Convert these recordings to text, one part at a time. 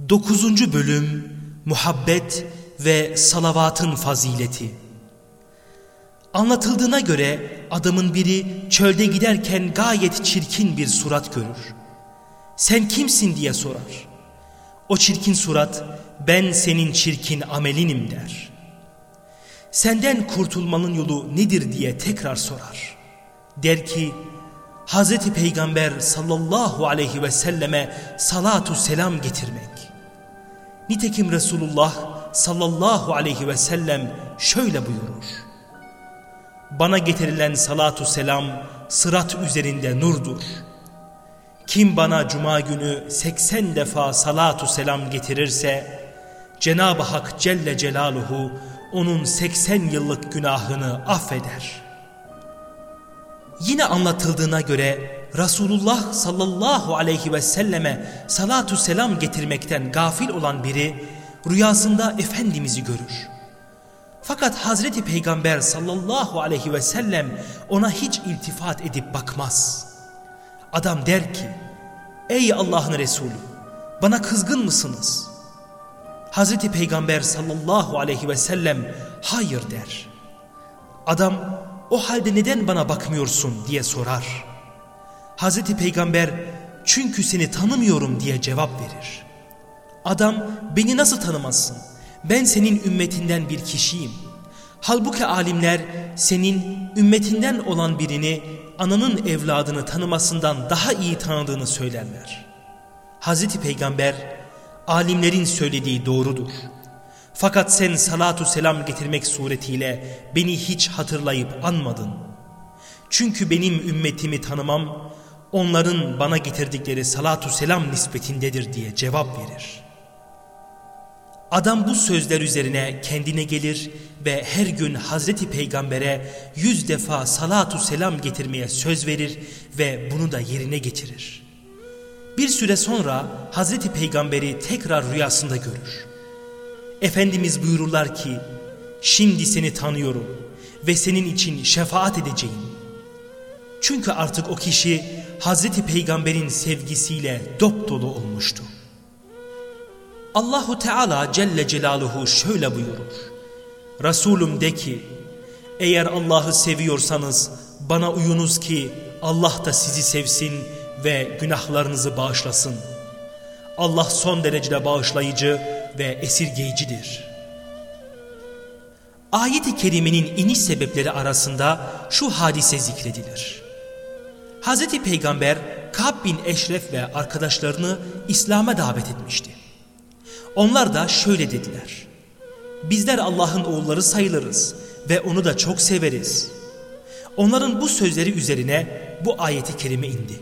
9. Bölüm Muhabbet ve Salavatın Fazileti Anlatıldığına göre adamın biri çölde giderken gayet çirkin bir surat görür. Sen kimsin diye sorar. O çirkin surat ben senin çirkin amelinim der. Senden kurtulmanın yolu nedir diye tekrar sorar. Der ki Hazreti Peygamber sallallahu aleyhi ve selleme salatu selam getirmek. Nitekim Resulullah sallallahu aleyhi ve sellem şöyle buyurur. Bana getirilen salatu selam sırat üzerinde nurdur. Kim bana cuma günü 80 defa salatu selam getirirse Cenab-ı Hak Celle Celaluhu onun 80 yıllık günahını affeder. Yine anlatıldığına göre Resulullah sallallahu aleyhi ve selleme salatu selam getirmekten gafil olan biri rüyasında Efendimiz'i görür. Fakat Hazreti Peygamber sallallahu aleyhi ve sellem ona hiç iltifat edip bakmaz. Adam der ki, ey Allah'ın Resulü bana kızgın mısınız? Hazreti Peygamber sallallahu aleyhi ve sellem hayır der. Adam o halde neden bana bakmıyorsun diye sorar. Hazreti Peygamber çünkü seni tanımıyorum diye cevap verir. Adam beni nasıl tanımazsın? Ben senin ümmetinden bir kişiyim. Halbuki alimler senin ümmetinden olan birini ananın evladını tanımasından daha iyi tanıdığını söylerler. Hazreti Peygamber alimlerin söylediği doğrudur. Fakat sen salatu selam getirmek suretiyle beni hiç hatırlayıp anmadın. Çünkü benim ümmetimi tanımam onların bana getirdikleri salatu selam nispetindedir diye cevap verir. Adam bu sözler üzerine kendine gelir ve her gün Hazreti Peygamber'e yüz defa salatu selam getirmeye söz verir ve bunu da yerine getirir. Bir süre sonra Hazreti Peygamber'i tekrar rüyasında görür. Efendimiz buyururlar ki, şimdi seni tanıyorum ve senin için şefaat edeceğim. Çünkü artık o kişi Hazreti Peygamber'in sevgisiyle dop dolu olmuştu. Allahu Teala Celle Celaluhu şöyle buyurur. Resulüm de ki, eğer Allah'ı seviyorsanız bana uyunuz ki Allah da sizi sevsin ve günahlarınızı bağışlasın. Allah son derecede bağışlayıcı ve esirgeyicidir. Ayet-i Kerime'nin iniş sebepleri arasında şu hadise zikredilir. Hz. Peygamber Kab bin Eşref ve arkadaşlarını İslam'a davet etmişti. Onlar da şöyle dediler. Bizler Allah'ın oğulları sayılırız ve onu da çok severiz. Onların bu sözleri üzerine bu ayeti kerime indi.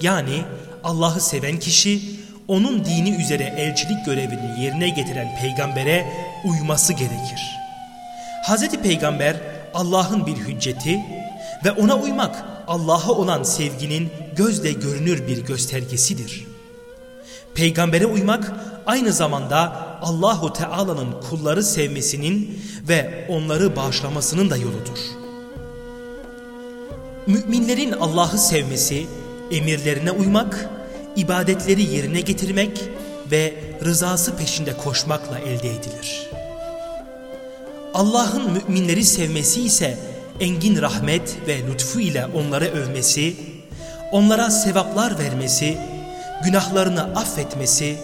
Yani Allah'ı seven kişi onun dini üzere elçilik görevini yerine getiren peygambere uyması gerekir. Hz. Peygamber Allah'ın bir hücceti ve ona uymak Allah'a olan sevginin gözle görünür bir göstergesidir. Peygambere uymak aynı zamanda Allahu Teala'nın kulları sevmesinin ve onları bağışlamasının da yoludur. Müminlerin Allah'ı sevmesi, emirlerine uymak, ibadetleri yerine getirmek ve rızası peşinde koşmakla elde edilir. Allah'ın müminleri sevmesi ise engin rahmet ve lütfu ile onları övmesi, onlara sevaplar vermesi, günahlarını affetmesi,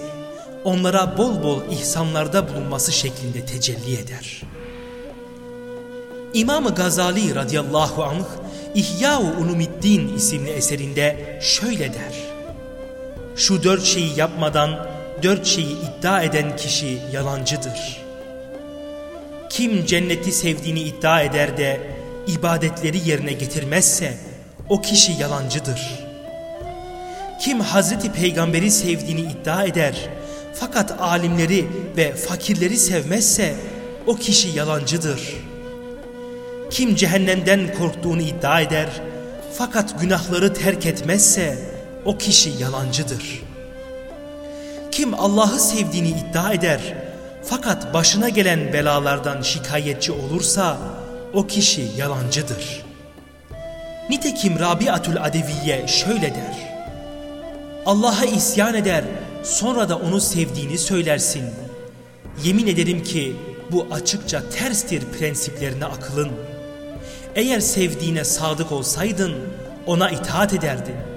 onlara bol bol ihsanlarda bulunması şeklinde tecelli eder. İmam-ı Gazali radıyallahu anh İhya-u Ulumiddin isimli eserinde şöyle der. Şu dört şeyi yapmadan dört şeyi iddia eden kişi yalancıdır. Kim cenneti sevdiğini iddia eder de ibadetleri yerine getirmezse o kişi yalancıdır. Kim Hazreti Peygamber'i sevdiğini iddia eder fakat alimleri ve fakirleri sevmezse o kişi yalancıdır. Kim cehennemden korktuğunu iddia eder fakat günahları terk etmezse o kişi yalancıdır. Kim Allah'ı sevdiğini iddia eder fakat başına gelen belalardan şikayetçi olursa o kişi yalancıdır. Nitekim Rabiatül Adeviye şöyle der. Allah'a isyan eder sonra da onu sevdiğini söylersin. Yemin ederim ki bu açıkça terstir prensiplerine akılın. Eğer sevdiğine sadık olsaydın ona itaat ederdin.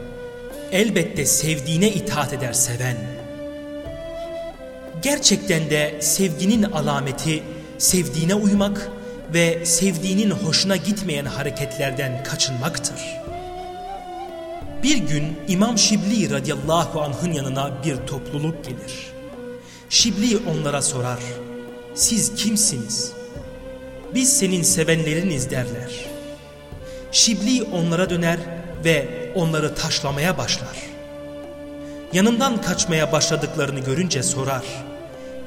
Elbette sevdiğine itaat eder seven. Gerçekten de sevginin alameti sevdiğine uymak ve sevdiğinin hoşuna gitmeyen hareketlerden kaçınmaktır. Bir gün İmam Şibli radıyallahu anh'ın yanına bir topluluk gelir. Şibli onlara sorar, siz kimsiniz? Biz senin sevenleriniz derler. Şibli onlara döner ve onları taşlamaya başlar. Yanından kaçmaya başladıklarını görünce sorar,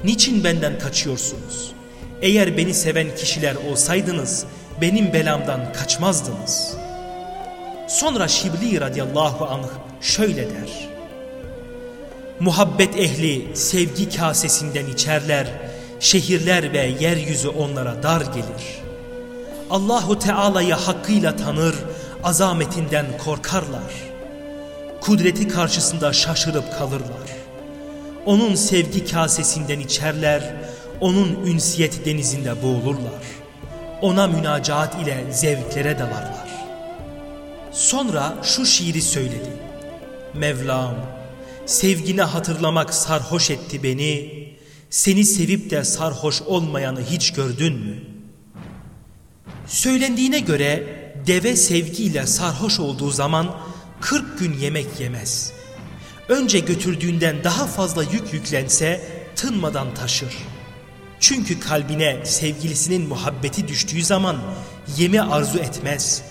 niçin benden kaçıyorsunuz? Eğer beni seven kişiler olsaydınız benim belamdan kaçmazdınız. Sonra Şibli radıyallahu anh şöyle der. Muhabbet ehli sevgi kasesinden içerler, şehirler ve yeryüzü onlara dar gelir. Allahu Teala'yı hakkıyla tanır, azametinden korkarlar. Kudreti karşısında şaşırıp kalırlar. Onun sevgi kasesinden içerler, onun ünsiyet denizinde boğulurlar. Ona münacaat ile zevklere dalarlar. Sonra şu şiiri söyledi. Mevlam, sevgine hatırlamak sarhoş etti beni, seni sevip de sarhoş olmayanı hiç gördün mü? Söylendiğine göre deve sevgiyle sarhoş olduğu zaman 40 gün yemek yemez. Önce götürdüğünden daha fazla yük yüklense tınmadan taşır. Çünkü kalbine sevgilisinin muhabbeti düştüğü zaman yeme arzu etmez.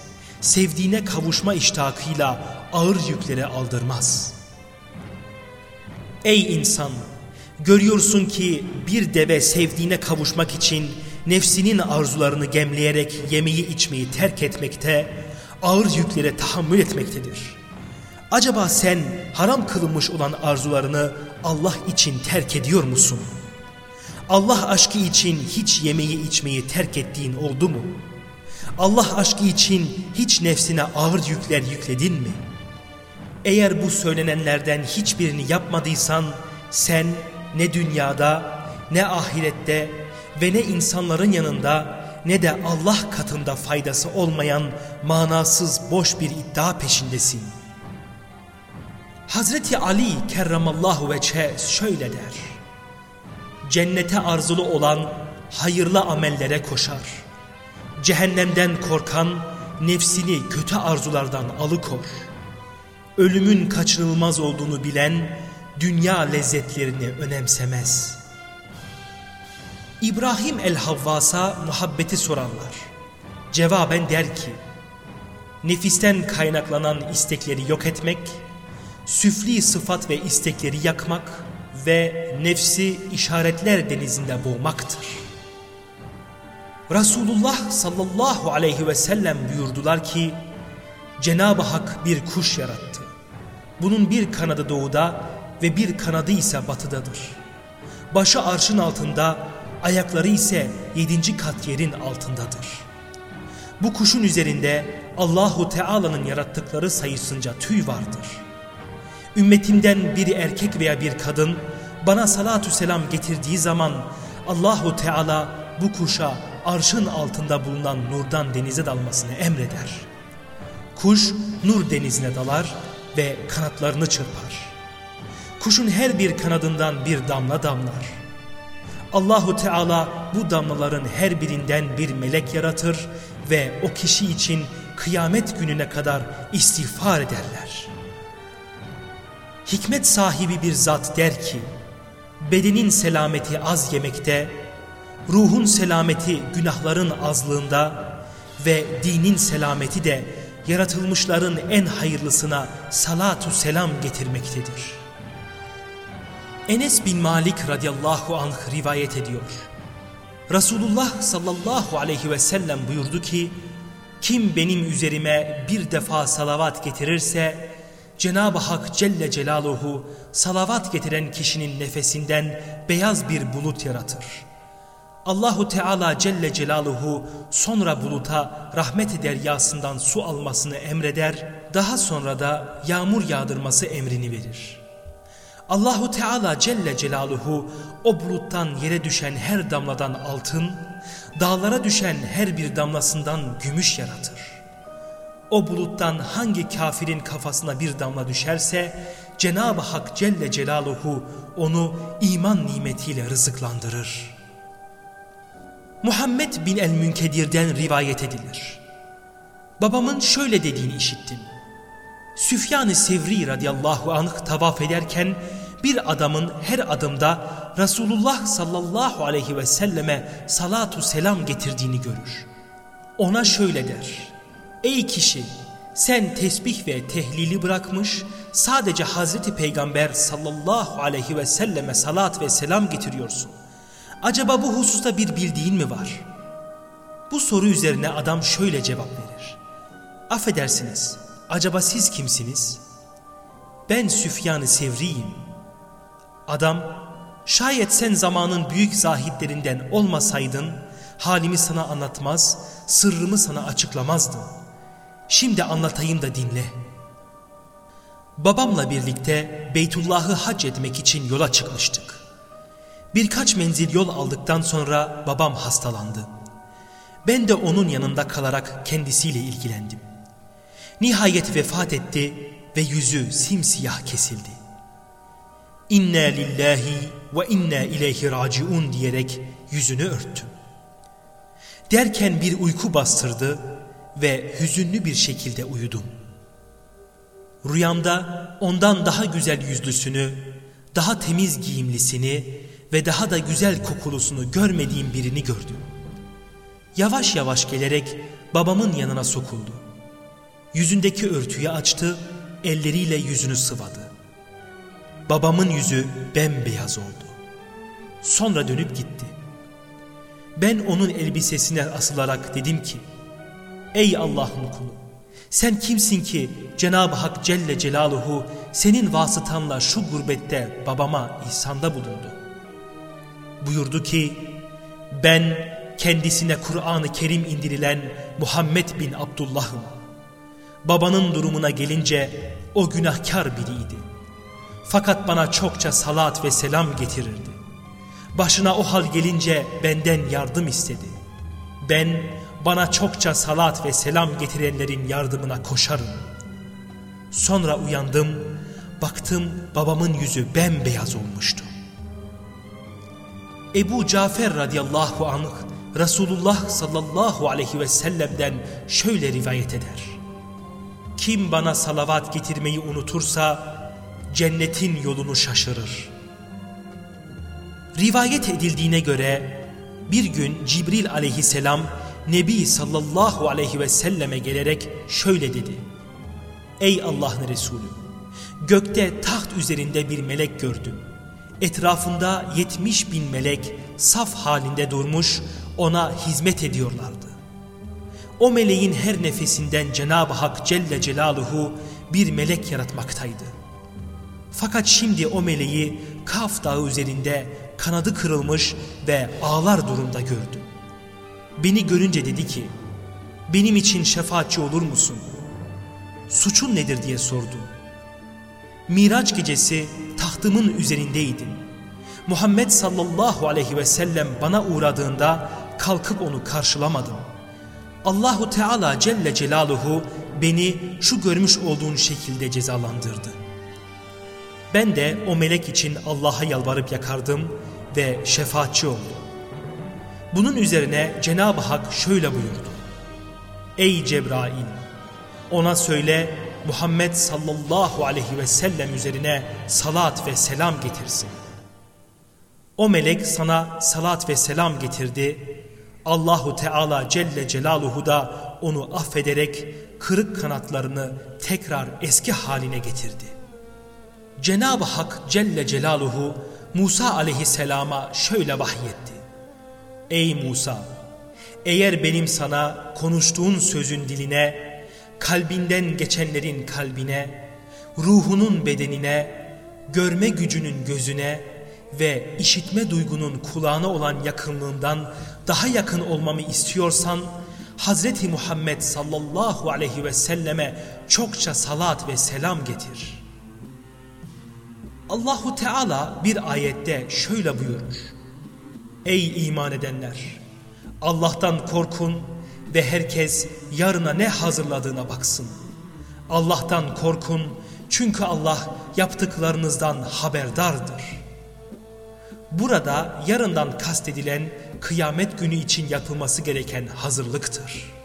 Sevdiğine kavuşma iştahıyla ağır yüklere aldırmaz. Ey insan! Görüyorsun ki bir deve sevdiğine kavuşmak için nefsinin arzularını gemleyerek yemeği içmeyi terk etmekte, ağır yüklere tahammül etmektedir. Acaba sen haram kılınmış olan arzularını Allah için terk ediyor musun? Allah aşkı için hiç yemeği içmeyi terk ettiğin oldu mu? Allah aşkı için hiç nefsine ağır yükler yükledin mi? Eğer bu söylenenlerden hiçbirini yapmadıysan sen ne dünyada ne ahirette ve ne insanların yanında ne de Allah katında faydası olmayan manasız boş bir iddia peşindesin. Hazreti Ali kerramallahu veçhe şöyle der. Cennete arzulu olan hayırlı amellere koşar. Cehennemden korkan nefsini kötü arzulardan alıkor. Ölümün kaçınılmaz olduğunu bilen dünya lezzetlerini önemsemez. İbrahim el-Havvas'a muhabbeti sorarlar. Cevaben der ki, nefisten kaynaklanan istekleri yok etmek, süfli sıfat ve istekleri yakmak ve nefsi işaretler denizinde boğmaktır. Resulullah sallallahu aleyhi ve sellem buyurdular ki, Cenab-ı Hak bir kuş yarattı. Bunun bir kanadı doğuda, ve bir kanadı ise batıdadır. Başı arşın altında, ayakları ise yedinci kat yerin altındadır. Bu kuşun üzerinde Allahu Teala'nın yarattıkları sayısınca tüy vardır. Ümmetimden bir erkek veya bir kadın bana salatü selam getirdiği zaman Allahu Teala bu kuşa arşın altında bulunan nurdan denize dalmasını emreder. Kuş nur denizine dalar ve kanatlarını çırpar. Kuşun her bir kanadından bir damla damlar. Allahu Teala bu damlaların her birinden bir melek yaratır ve o kişi için kıyamet gününe kadar istiğfar ederler. Hikmet sahibi bir zat der ki, bedenin selameti az yemekte, ruhun selameti günahların azlığında ve dinin selameti de yaratılmışların en hayırlısına salatu selam getirmektedir.'' Enes bin Malik radıyallahu anh rivayet ediyor. Resulullah sallallahu aleyhi ve sellem buyurdu ki, kim benim üzerime bir defa salavat getirirse, Cenab-ı Hak Celle Celaluhu salavat getiren kişinin nefesinden beyaz bir bulut yaratır. Allahu Teala Celle Celaluhu sonra buluta rahmet deryasından su almasını emreder, daha sonra da yağmur yağdırması emrini verir. Allahu Teala Celle Celaluhu o buluttan yere düşen her damladan altın, dağlara düşen her bir damlasından gümüş yaratır. O buluttan hangi kafirin kafasına bir damla düşerse Cenab-ı Hak Celle Celaluhu onu iman nimetiyle rızıklandırır. Muhammed bin el-Münkedir'den rivayet edilir. Babamın şöyle dediğini işittim. Süfyan-ı Sevri radıyallahu anh tavaf ederken bir adamın her adımda Resulullah sallallahu aleyhi ve selleme salatu selam getirdiğini görür. Ona şöyle der. Ey kişi sen tesbih ve tehlili bırakmış sadece Hazreti Peygamber sallallahu aleyhi ve selleme salat ve selam getiriyorsun. Acaba bu hususta bir bildiğin mi var? Bu soru üzerine adam şöyle cevap verir. Affedersiniz, acaba siz kimsiniz? Ben Süfyan-ı Sevri'yim. Adam, şayet sen zamanın büyük zahitlerinden olmasaydın, halimi sana anlatmaz, sırrımı sana açıklamazdım. Şimdi anlatayım da dinle. Babamla birlikte Beytullah'ı hac etmek için yola çıkmıştık. Birkaç menzil yol aldıktan sonra babam hastalandı. Ben de onun yanında kalarak kendisiyle ilgilendim. Nihayet vefat etti ve yüzü simsiyah kesildi. İnna lillahi ve inna ileyhi raciun diyerek yüzünü örttüm. Derken bir uyku bastırdı ve hüzünlü bir şekilde uyudum. Rüyamda ondan daha güzel yüzlüsünü, daha temiz giyimlisini ve daha da güzel kokulusunu görmediğim birini gördüm. Yavaş yavaş gelerek babamın yanına sokuldu. Yüzündeki örtüyü açtı, elleriyle yüzünü sıvadı. Babamın yüzü bembeyaz oldu. Sonra dönüp gitti. Ben onun elbisesine asılarak dedim ki, Ey Allah'ın kulu! Sen kimsin ki Cenab-ı Hak Celle Celaluhu senin vasıtanla şu gurbette babama ihsanda bulundu. Buyurdu ki ben kendisine Kur'an-ı Kerim indirilen Muhammed bin Abdullah'ım. Babanın durumuna gelince o günahkar biriydi. Fakat bana çokça salat ve selam getirirdi. Başına o hal gelince benden yardım istedi. Ben bana çokça salat ve selam getirenlerin yardımına koşarım. Sonra uyandım, baktım babamın yüzü bembeyaz olmuştu. Ebu Cafer radıyallahu anh Resulullah sallallahu aleyhi ve sellem'den şöyle rivayet eder. Kim bana salavat getirmeyi unutursa cennetin yolunu şaşırır. Rivayet edildiğine göre bir gün Cibril aleyhisselam Nebi sallallahu aleyhi ve selleme gelerek şöyle dedi. Ey Allah'ın Resulü! Gökte taht üzerinde bir melek gördüm. Etrafında yetmiş bin melek saf halinde durmuş ona hizmet ediyorlardı. O meleğin her nefesinden Cenab-ı Hak Celle Celaluhu bir melek yaratmaktaydı. Fakat şimdi o meleği Kaf dağı üzerinde kanadı kırılmış ve ağlar durumda gördüm. Beni görünce dedi ki, benim için şefaatçi olur musun? Suçun nedir diye sordu. Miraç gecesi tahtımın üzerindeydim. Muhammed sallallahu aleyhi ve sellem bana uğradığında kalkıp onu karşılamadım. Allahu Teala Celle Celaluhu beni şu görmüş olduğun şekilde cezalandırdı. Ben de o melek için Allah'a yalvarıp yakardım ve şefaatçi oldum. Bunun üzerine Cenab-ı Hak şöyle buyurdu. Ey Cebrail! Ona söyle Muhammed sallallahu aleyhi ve sellem üzerine salat ve selam getirsin. O melek sana salat ve selam getirdi. Allahu Teala Celle Celaluhu da onu affederek kırık kanatlarını tekrar eski haline getirdi. Cenab-ı Hak Celle Celaluhu Musa aleyhisselama şöyle vahyetti. Ey Musa! Eğer benim sana konuştuğun sözün diline, kalbinden geçenlerin kalbine, ruhunun bedenine, görme gücünün gözüne ve işitme duygunun kulağına olan yakınlığından daha yakın olmamı istiyorsan, Hazreti Muhammed sallallahu aleyhi ve selleme çokça salat ve selam getir. Allahu Teala bir ayette şöyle buyurur. Ey iman edenler! Allah'tan korkun ve herkes yarına ne hazırladığına baksın. Allah'tan korkun çünkü Allah yaptıklarınızdan haberdardır. Burada yarından kastedilen kıyamet günü için yapılması gereken hazırlıktır.